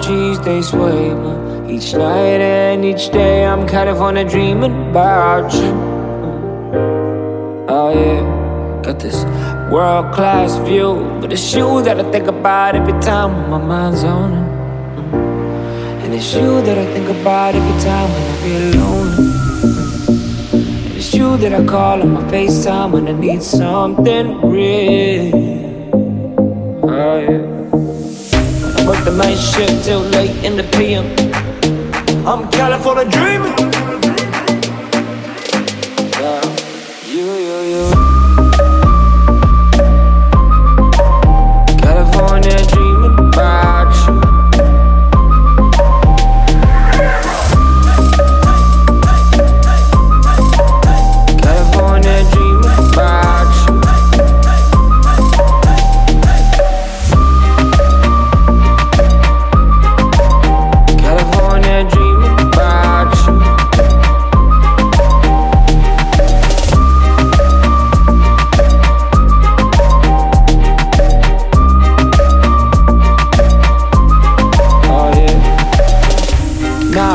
each day sway me. Each night and each day I'm kind California dreaming about you. Oh yeah, got this world class view, but it's you that I think about every time when my mind's on it. And it's you that I think about every time when I feel lonely. And it's you that I call on my FaceTime when I need something real. Oh yeah. Work the night shift till late in the PM. I'm California dreaming.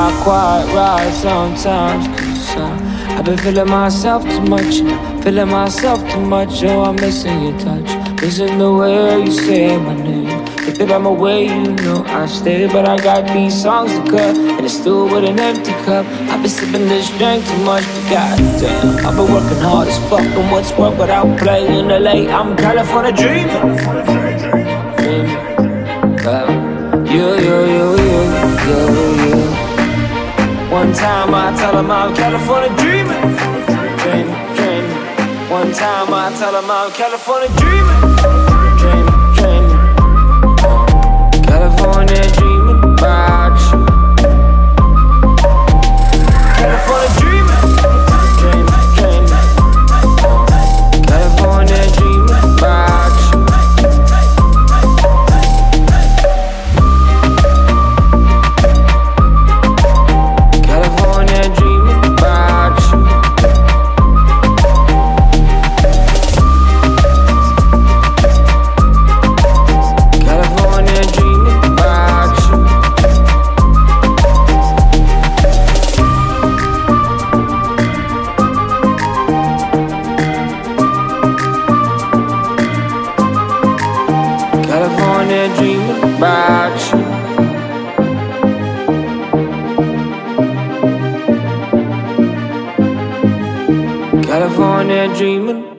Not quite right sometimes, cause uh, I've been feeling myself too much. Feeling myself too much. Oh, I'm missing your touch. Missing the way you say my name. If that I'm away, you know I stay. But I got these songs to cut, and it's still with an empty cup. I've been sipping this drink too much, but goddamn, I've been working hard as fuck. And what's work without playing LA? I'm California dreaming. Dreaming. One time I tell them I'm California dreaming. Dreaming, dreaming. One time I tell them I'm California dreaming. Dreaming, California dreaming about you. California dreaming